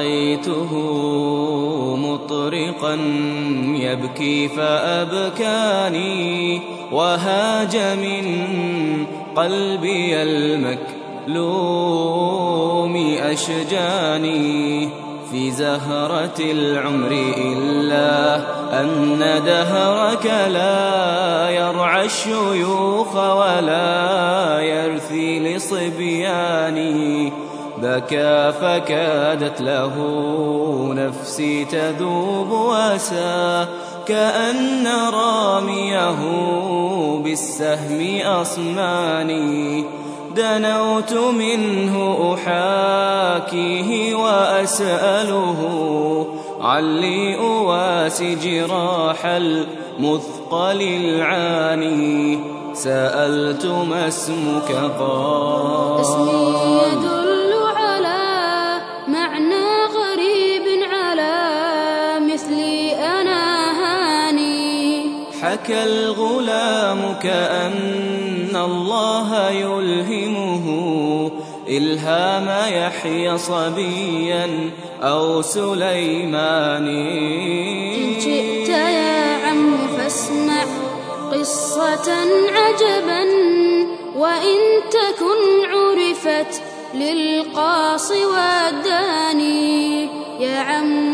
رأيته مطرقا يبكي فأبكاني وهاج من قلبي المكلوم أشجاني في زهرة العمر إلا أن دهرك لا يرعى الشيوخ ولا يرثي لصبياني بكى فكادت له نفسي تذوب وسا كأن راميه بالسهم أصماني. دنوت منه أحاكيه وأسأله علي أواسي جراح المثقل العاني. سألت ما اسمك؟ قال حكى الغلام كأن الله يلهمه إلهام يحيى صبيا أو سليمان إن جئت يا عم فاسمع قصة عجبا وإن تكن عرفت للقاص والداني يا عم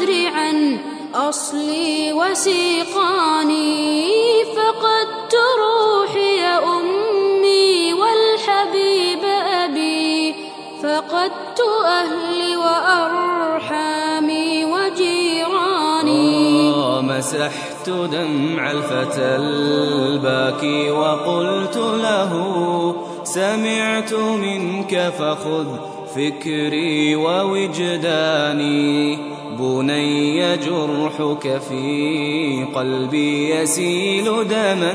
بالغدر عن أصلي وسيقاني فقدت روحي أمي والحبيب أبي فقدت أهلي وأرحامي وجيراني. مسحت دمع الفتى الباكي وقلت له سمعت منك فخذ فكري ووجداني. بني جرحك في قلبي يسيل دما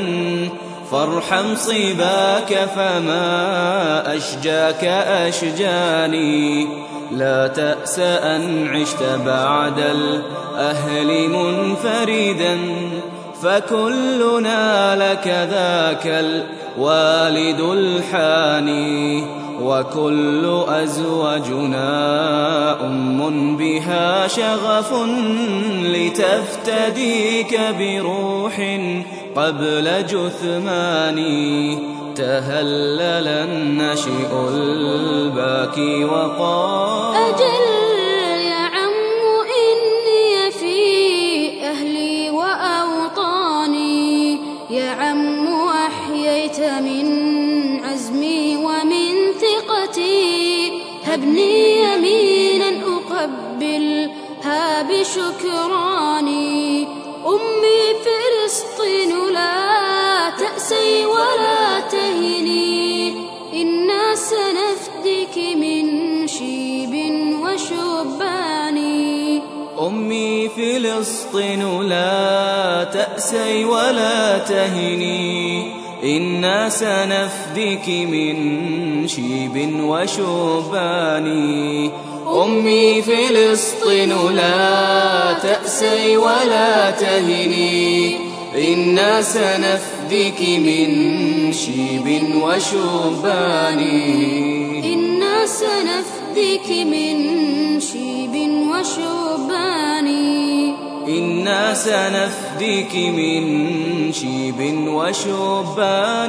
فارحم صباك فما أشجاك أشجاني لا تأس أن عشت بعد الأهل منفردا فكلنا لك ذاك الوالد الحاني وكل أزواجنا أم بها شغف لتفتديك بروح قبل جثماني تهلل النشئ الباكي وقال أجل يا عم إني في أهلي وأوطاني. يا عم أحييت من هبني يمينا أقبلها بشكراني أمي فلسطين لا تأسي ولا تهني. إنا سنفدك من شيب وشبان. أمي فلسطين لا تأسي ولا تهني. إنا سنفدك من شيب وشبان أمي فلسطين لا تأسي ولا تهني. إنا سنفدك من شيب وشبان إنا سنفدك من شيب وشبان إنا سنفديك من شيب وشبانين